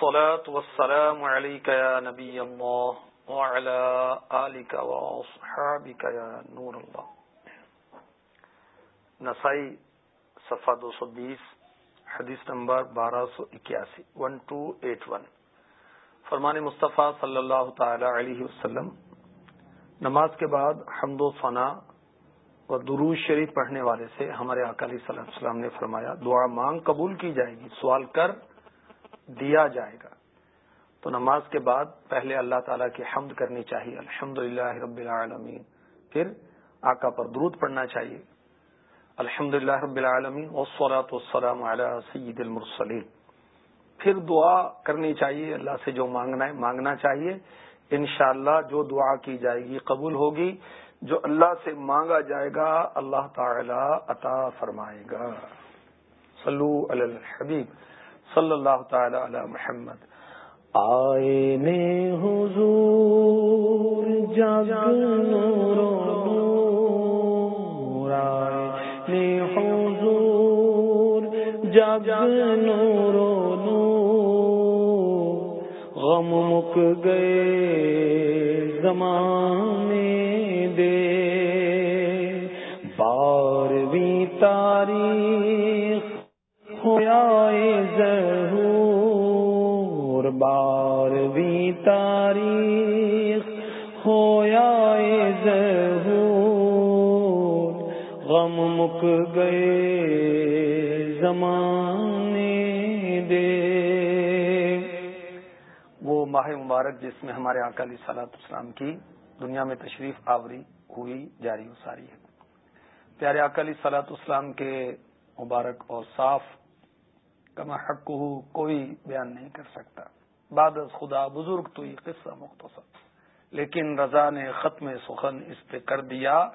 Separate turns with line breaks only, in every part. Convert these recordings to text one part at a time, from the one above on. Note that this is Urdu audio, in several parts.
والصلاة والسلام عليك يا نبي الله وعلى آلك وأصحابك يا نور الله. نسائی صفحہ دو سو بیس، حدیث نمبر بارہ سو اکیاسی ون ٹو ایٹ ون فرمان مصطفیٰ صلی اللہ تعالی علیہ وسلم، نماز کے بعد حمد و ثنا و دروز شریف پڑھنے والے سے ہمارے اکالی صلی اللہ علیہ وسلم نے فرمایا، دعا مانگ قبول کی جائے گی، سوال کر دیا جائے گا۔ تو نماز کے بعد پہلے اللہ تعالیٰ کی حمد کرنی چاہیے۔ الحمد رب العالمین۔ پھر آقا پر درود پڑھنا چاہیے۔ الحمد رب العالمین۔ وسلاۃ والسلام علی سید المرسلین۔ پھر دعا کرنی چاہیے۔ اللہ سے جو مانگنا ہے، مانگنا چاہیے۔ انشاءاللہ جو دعا کی جائے گی قبول ہوگی۔ جو اللہ سے مانگا جائے گا، اللہ تعالی عطا فرمائے گا۔ صلو علی الحبیب۔ صلی اللہ تعالی علی محمد۔
آئے نے حضور جگ نور نور آئے نے حضور جگ نور نور غم مک گئے زمانے بارہویں تاریخ ہویا غم مک گئے زمانے دے۔
وہ ماہ مبارک جس میں ہمارے اکالی سلاط اسلام کی دنیا میں تشریف آوری ہوئی، جاری ساری ہے۔ پیارے اکالی سلاط اسلام کے مبارک اور صاف، کما حق کوئی بیان نہیں کر سکتا۔ بعد خدا بزرگ تو یہ قصہ مختصر لیکن رضا نے ختم سخن اس پہ کر دیا،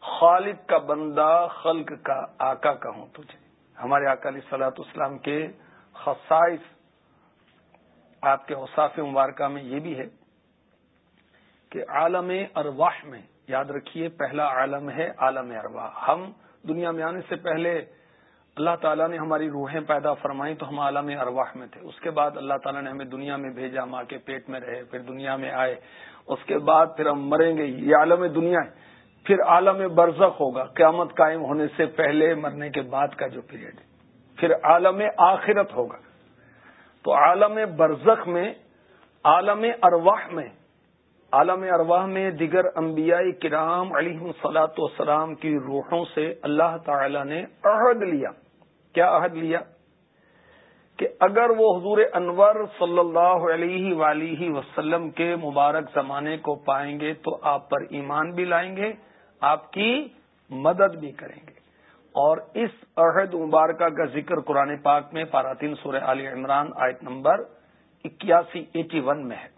خالق کا بندہ خلق کا آقا کہوں تجھے۔ ہمارے اکالی سلاط اسلام کے خصائص آپ کے اوساف مبارکہ میں یہ بھی ہے کہ عالم ارواح میں، یاد رکھیے پہلا عالم ہے عالم ارواح۔ ہم دنیا میں آنے سے پہلے اللہ تعالیٰ نے ہماری روحیں پیدا فرمائی تو ہم عالم ارواح میں تھے۔ اس کے بعد اللہ تعالیٰ نے ہمیں دنیا میں بھیجا، ماں کے پیٹ میں رہے، پھر دنیا میں آئے۔ اس کے بعد پھر ہم مریں گے۔ یہ عالم دنیا ہے۔ پھر عالم برزخ ہوگا۔ قیامت قائم ہونے سے پہلے مرنے کے بعد کا جو پیریڈ ہے۔ پھر عالم آخرت ہوگا۔ تو عالم برزخ میں، عالم ارواح میں، عالم ارواح میں دیگر انبیاء کرام علیہ سلاۃ وسلام کی روحوں سے اللہ تعالی نے عہد لیا۔ کیا عہد لیا کہ اگر وہ حضور انور صلی اللہ علیہ ولیہ وسلم کے مبارک زمانے کو پائیں گے تو آپ پر ایمان بھی لائیں گے، آپ کی مدد بھی کریں گے۔ اور اس عہد مبارکہ کا ذکر قرآن پاک میں پاراتین سورہ علی عمران آیت نمبر اکیاسی، ایٹی ون میں ہے۔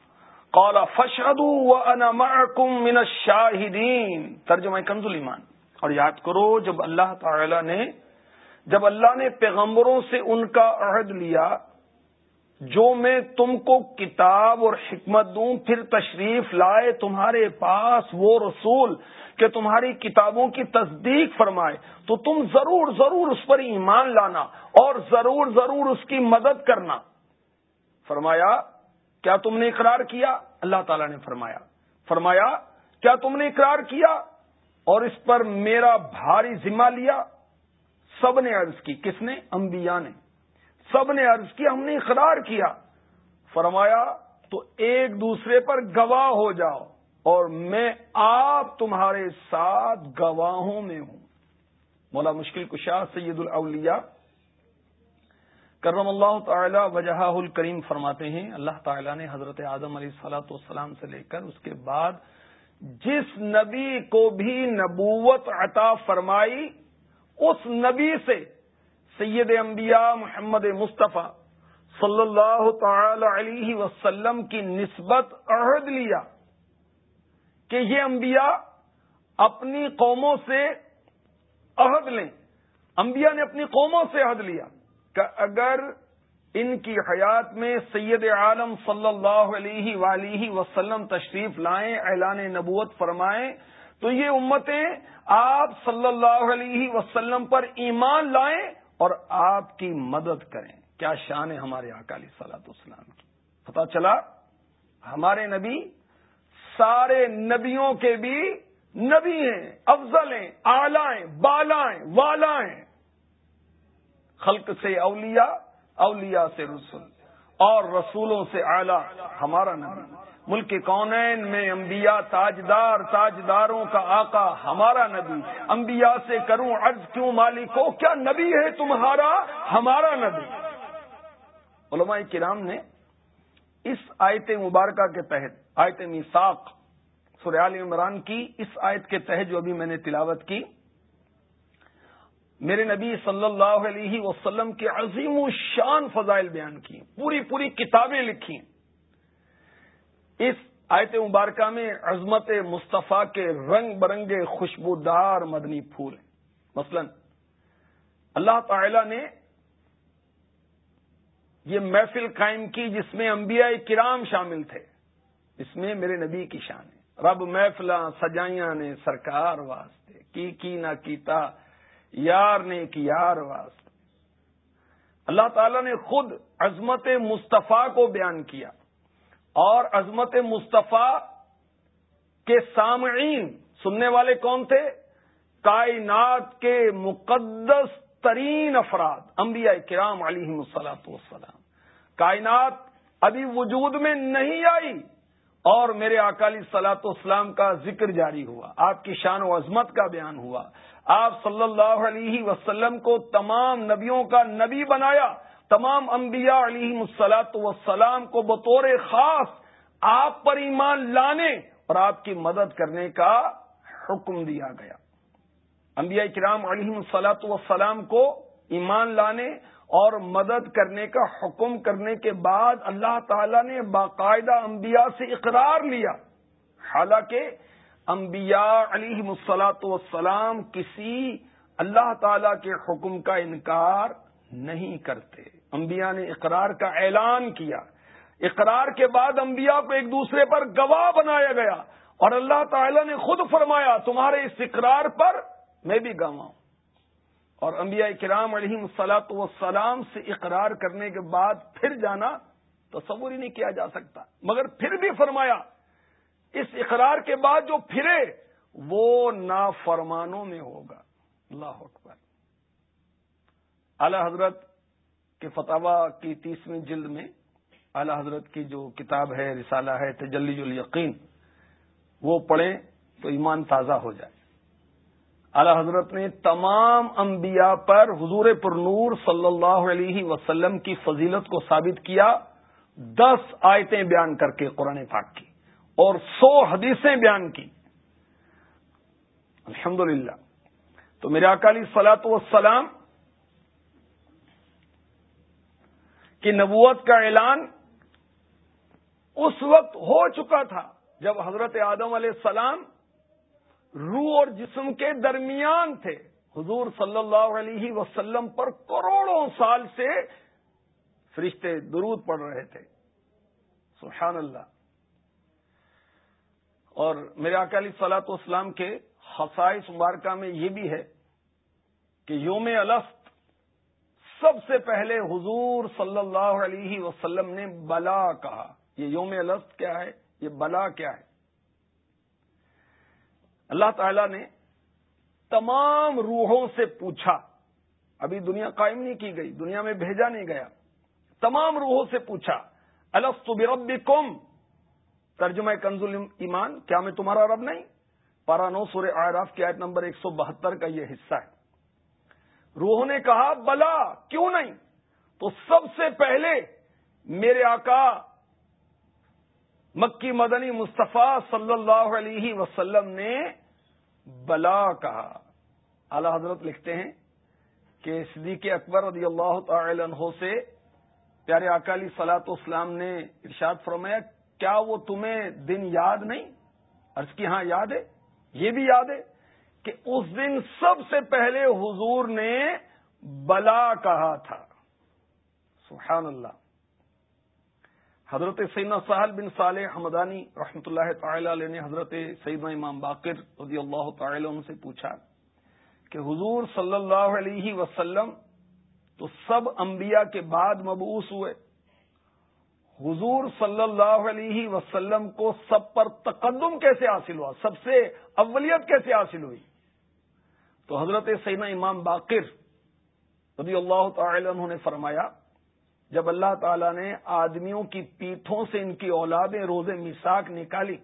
قال وانا معكم من الشاهدين۔ ترجمہ کنز ایمان اور یاد کرو، جب اللہ تعالی نے، جب اللہ نے پیغمبروں سے ان کا عہد لیا، جو میں تم کو کتاب اور حکمت دوں، پھر تشریف لائے تمہارے پاس وہ رسول کہ تمہاری کتابوں کی تصدیق فرمائے، تو تم ضرور ضرور اس پر ایمان لانا اور ضرور ضرور اس کی مدد کرنا۔ فرمایا کیا تم نے اقرار کیا؟ اللہ تعالی نے فرمایا۔ فرمایا، کیا تم نے اقرار کیا؟ اور اس پر میرا بھاری ذمہ لیا۔ سب نے عرض کی، کس نے؟ انبیاء نے۔ سب نے عرض کی، ہم نے اقرار کیا۔ فرمایا، تو ایک دوسرے پر گواہ ہو جاؤ، اور میں آپ تمہارے ساتھ گواہوں میں ہوں۔ مولا مشکل کشا سید الاولیاء کرم اللہ تعالی وجہ الکریم فرماتے ہیں۔ اللہ تعالی نے حضرت اعظم علیہ سلاۃ والسلام سے لے کر اس کے بعد جس نبی کو بھی نبوت عطا فرمائی، اس نبی سے سید انبیاء محمد مصطفیٰ صلی اللہ تعالی علیہ وسلم کی نسبت عہد لیا کہ یہ انبیاء اپنی قوموں سے عہد لیں۔ انبیاء نے اپنی قوموں سے عہد لیا۔ کہ اگر ان کی حیات میں سید عالم صلی اللہ علیہ ولیہ وسلم تشریف لائیں، اعلان نبوت فرمائیں، تو یہ امتیں آپ صلی اللہ علیہ وسلم پر ایمان لائیں اور آپ کی مدد کریں۔ کیا شان ہے ہمارے اکالی سلاط اسلام کی۔ پتا چلا؟ ہمارے نبی سارے نبیوں کے بھی نبی ہیں، افضل ہیں آلائیں بالائیں والائیں خلق سے اولیاء اولیاء سے رسول اور رسولوں سے اعلی، ہمارا نبی۔ ملک کونین میں انبیاء، تاجدار، تاجداروں کا آقا ہمارا نبی۔ انبیاء سے کروں عرض کیوں مالکو؟ کیا نبی ہے تمہارا؟ ہمارا نبی۔ علماء کرام نے اس آیت مبارکہ کے تحت، آیت میساق سریال عمران کی اس آیت کے تحت جو ابھی میں نے تلاوت کی میرے نبی صلی اللہ علیہ وسلم کے عظیم و شان فضائل بیان کی، پوری پوری کتابیں لکھی۔ اس آیت مبارکہ میں عظمت مصطفیٰ کے رنگ برنگے خوشبودار مدنی پھول ہیں۔ مثلا، اللہ تعالی نے یہ محفل قائم کی جس میں انبیاء کرام شامل تھے۔ اس میں میرے نبی کی شان ہے۔ رب محفل سجائیاں نے سرکار واسطے، کی کی نہ کیتا یار نے کی یار واسطے اللہ تعالی نے خود عظمت مصطفیٰ کو بیان کیا اور عظمت مصطفیٰ کے سامعین، سننے والے کون تھے؟ کائنات کے مقدس ترین افراد، انبیاء کرام علیہ مسلاط والسلام۔ کائنات ابھی وجود میں نہیں آئی اور میرے اکالی سلاط اسلام کا ذکر جاری ہوا، آپ کی شان و عظمت کا بیان ہوا۔ آپ صلی اللہ علیہ وسلم کو تمام نبیوں کا نبی بنایا، تمام انبیاء علیہ مسلاط وسلام کو بطور خاص آپ پر ایمان لانے اور آپ کی مدد کرنے کا حکم دیا گیا۔ انبیاء کرام علیہ مسلاط وسلام کو ایمان لانے اور مدد کرنے کا حکم کرنے کے بعد اللہ تعالی نے باقاعدہ انبیاء سے اقرار لیا۔ حالانکہ انبیاء علیہ مسلاط وسلام کسی اللہ تعالی کے حکم کا انکار نہیں کرتے۔ انبیاء نے اقرار کا اعلان کیا۔ اقرار کے بعد انبیاء کو ایک دوسرے پر گواہ بنایا گیا۔ اور اللہ تعالی نے خود فرمایا، تمہارے اس اقرار پر میں بھی گواہ ہوں۔ اور انبیاء کرام علیہ سلاط وسلام سے اقرار کرنے کے بعد پھر جانا تصور ہی نہیں کیا جا سکتا۔ مگر پھر بھی فرمایا اس اقرار کے بعد جو پھرے وہ نافرمانوں میں ہوگا۔ اللہ اکبر۔ اعلی حضرت کہ فتوا کی تیسویں جلد میں اعلی حضرت کی جو کتاب ہے، رسالہ ہے، تجلی الیقین، وہ پڑھیں تو ایمان تازہ ہو جائے۔ اعلی حضرت نے تمام انبیاء پر حضور پر نور صلی اللہ علیہ وسلم کی فضیلت کو ثابت کیا۔ دس آیتیں بیان کر کے قرآن پاک کی۔ اور سو حدیثیں بیان کی۔ الحمدللہ۔ تو میرے اکالی سلاط وسلام کہ نبوت کا اعلان اس وقت ہو چکا تھا جب حضرت آدم علیہ السلام روح اور جسم کے درمیان تھے۔ حضور صلی اللہ علیہ وسلم پر کروڑوں سال سے فرشتے درود پڑ رہے تھے۔ سبحان اللہ۔ اور میرے اکالی سلاط اسلام کے خسائش مبارکہ میں یہ بھی ہے کہ یوم الفت سب سے پہلے حضور صلی اللہ علیہ وسلم نے بلا کہا۔ یہ یوم الفظ کیا ہے؟ یہ بلا کیا ہے؟ اللہ تعالی نے تمام روحوں سے پوچھا۔ ابھی دنیا قائم نہیں کی گئی، دنیا میں بھیجا نہیں گیا۔ تمام روحوں سے پوچھا، الفت برب کم ترجمہ کنزل ایمان کیا میں تمہارا رب نہیں؟ پارا نو سور آراف کی آیت نمبر ایک سو بہتر کا یہ حصہ ہے۔ روح نے کہا، بلا، کیوں نہیں؟ تو سب سے پہلے میرے آقا مکی مدنی مصطفیٰ صلی اللہ علیہ وسلم نے بلا کہا۔ اعلی حضرت لکھتے ہیں کہ صدیق اکبر رضی اللہ تعالی عنہ سے پیارے اکالی سلاط اسلام نے ارشاد فرمایا کیا وہ تمہیں دن یاد نہیں؟ عرض کی ہاں یاد ہے۔ یہ بھی یاد ہے کہ اس دن سب سے پہلے حضور نے بلا کہا تھا۔ سبحان اللہ۔ حضرت سیدنا سہل بن صالح حمدانی رحمۃ اللہ تعالی علیہ نے حضرت سیدنا امام باقر رضی اللہ تعالی عنہ سے پوچھا کہ حضور صلی اللہ علیہ وسلم تو سب انبیاء کے بعد مبعوث ہوئے۔ حضور صلی اللہ علیہ وسلم کو سب پر تقدم کیسے حاصل ہوا؟ سب سے اولیت کیسے حاصل ہوئی؟ تو حضرت سینا امام باقر رضی اللہ تعالی عنہ نے فرمایا، جب اللہ تعالی نے آدمیوں کی پیٹھوں سے ان کی اولادیں روز مساک نکالی،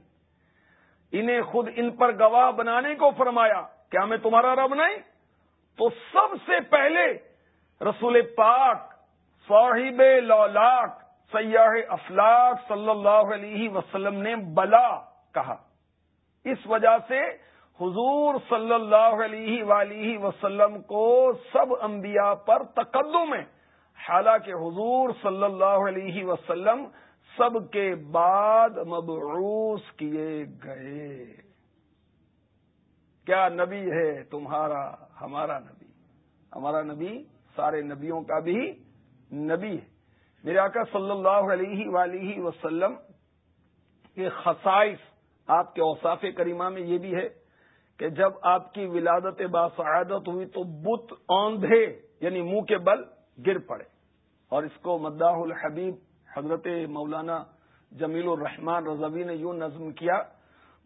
انہیں خود ان پر گواہ بنانے کو فرمایا، کیا میں تمہارا رب نہیں؟ تو سب سے پہلے رسول پاک صاحب لولاک سیاح افلاق صلی اللہ علیہ وسلم نے بلا کہا۔ اس وجہ سے حضور صلی اللہ علیہ ولیہ وسلم کو سب انبیاء پر تقدم ہے۔ حالانکہ حضور صلی اللہ علیہ وسلم سب کے بعد مبعوث کیے گئے۔ کیا نبی ہے تمہارا؟ ہمارا نبی۔ ہمارا نبی سارے نبیوں کا بھی نبی ہے۔ میرے آقا صلی اللہ علیہ ولیہ وسلم کے خصائص آپ کے اوساف کریمہ میں یہ بھی ہے کہ جب آپ کی ولادت باسعادت ہوئی تو بت اوندھے یعنی منہ کے بل گر پڑے اور اس کو مداح الحبیب حضرت مولانا جمیل الرحمان رضوی نے یوں نظم کیا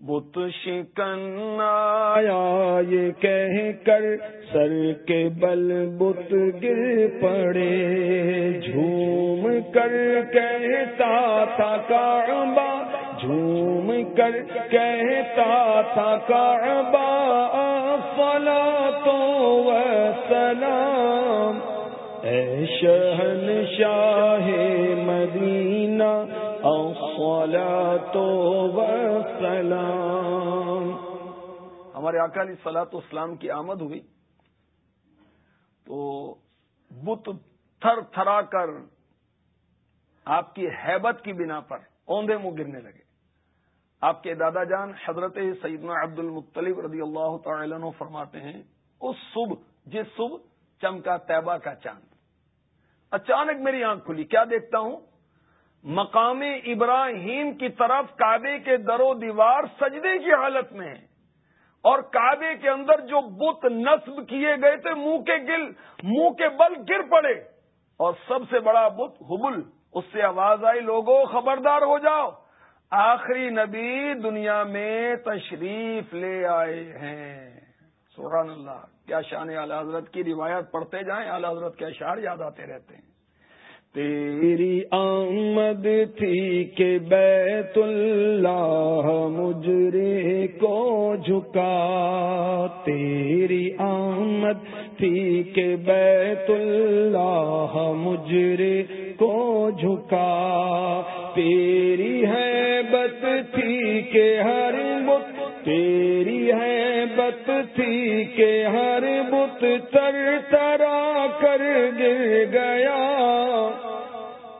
بت شکن آیا یہ کہہ کر سر کے بل بت گر پڑے، جھوم کر کہتا تھا کعبہ، جھوم کر کہتا تھا کعبہ فلا تو سلام اے شہن شاہ مدینہ تو سلام
ہمارے اکالی سلاط اسلام کی آمد ہوئی تو بت تھر تھرا کر آپ کی حیبت کی بنا پر اوندے منہ گرنے لگے۔ آپ کے دادا جان حضرت سیدنا عبد المطلب رضی اللہ تعالی عنہ فرماتے ہیں، اس صبح، جس صبح چمکا طیبہ کا چاند۔ اچانک میری آنکھ کھلی، کیا دیکھتا ہوں؟ مقام ابراہیم کی طرف کعبے کے در و دیوار سجدے کی حالت میں ہے اور کعبے کے اندر جو بت نصب کیے گئے تھے، منہ کے گل، منہ کے بل گر پڑے۔ اور سب سے بڑا بت حبل اس سے آواز آئی لوگوں خبردار ہو جاؤ۔ آخری نبی دنیا میں تشریف لے آئے ہیں۔ سبحان اللہ، کیا شان اعلی حضرت کی روایت پڑھتے جائیں، اعلی حضرت کے اشعار یاد آتے رہتے ہیں۔
تیری آمد تھی کہ بیت اللہ مجرے کو جھکا۔ تیری آمد تھی کہ بیت اللہ مجرے کو جھکا۔ تیری ہے بت تھی کہ ہر بت تیری ہے بت تھی کہ ہر بت تر ترا کر گر گیا۔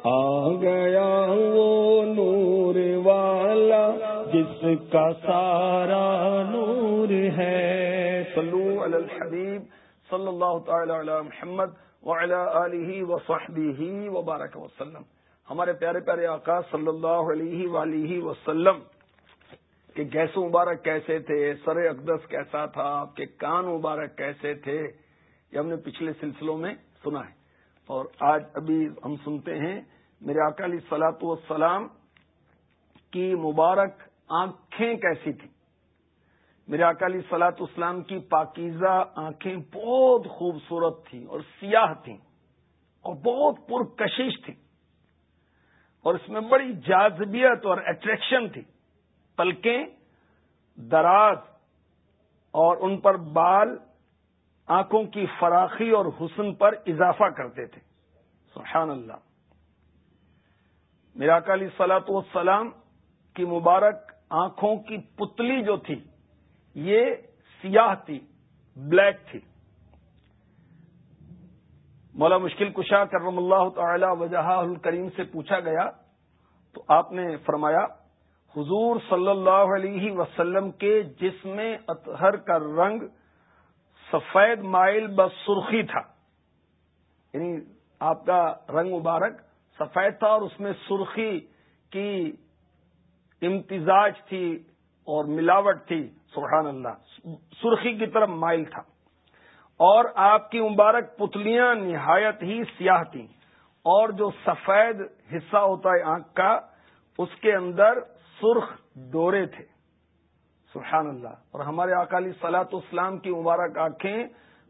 آ گیا وہ نور والا جس کا سارا نور ہے۔
صلو علی الحبیب صلی اللہ تعالی علی محمد وعلی آلہ وصحبہ وبارک وسلم۔ ہمارے پیارے پیارے آقا صلی اللہ علیہ وآلہ وسلم کہ گیس مبارک کیسے تھے، سر اقدس کیسا تھا، آپ کے کان مبارک کیسے تھے، یہ ہم نے پچھلے سلسلوں میں سنا ہے۔ اور آج ابھی ہم سنتے ہیں، میرے اکالی سلاط والسلام کی مبارک آنکھیں کیسی تھیں۔ میرے اکالی سلاط اسلام کی پاکیزہ آنکھیں بہت خوبصورت تھیں اور سیاہ تھیں اور بہت پرکشش تھیں۔ اور اس میں بڑی جازبیت اور اٹریکشن تھی۔ پلکیں، دراز اور ان پر بال آنکھوں کی فراخی اور حسن پر اضافہ کرتے تھے۔ سبحان اللہ۔ میرا کالی سلاط والسلام کی مبارک آنکھوں کی پتلی جو تھی، یہ سیاہ تھی، بلیک تھی۔ مولا مشکل کشا کرم اللہ تعالی وجہ الکریم سے پوچھا گیا تو آپ نے فرمایا حضور صلی اللہ علیہ وسلم کے جسم اطہر کا رنگ سفید مائل بس سرخی تھا۔ یعنی آپ کا رنگ مبارک سفید تھا اور اس میں سرخی کی امتزاج تھی اور ملاوٹ تھی، سبحان اللہ۔ سرخی کی طرف مائل تھا۔ اور آپ کی مبارک پتلیاں نہایت ہی سیاہ تھیں۔ اور جو سفید حصہ ہوتا ہے آنکھ کا، اس کے اندر سرخ ڈورے تھے۔ سبحان اللہ۔ اور ہمارے اکالی سلاط اسلام کی مبارک آنکھیں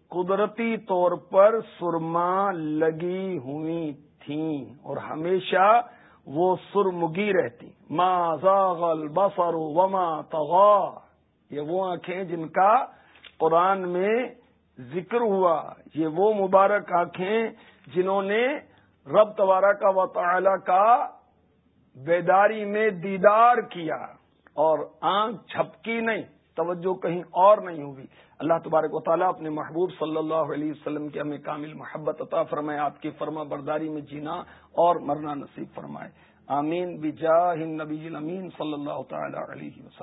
قدرتی طور پر سرما لگی ہوئی تھیں اور ہمیشہ وہ سرمگی رہتی۔ ما زاغل بسر وما تغا یہ وہ آنکھیں جن کا قرآن میں ذکر ہوا۔ یہ وہ مبارک آنکھیں جنہوں نے رب تبارہ کا و تعالی کا بیداری میں دیدار کیا اور آنکھ چھپکی نہیں، توجہ کہیں اور نہیں ہوگی۔ اللہ تبارک و تعالیٰ اپنے محبوب صلی اللہ علیہ وسلم کے ہمیں کامل محبت عطا فرمائے، آپ کی فرما برداری میں جینا اور مرنا نصیب فرمائے۔ آمین، بجاہ نبی امین صلی اللہ تعالی علیہ وسلم۔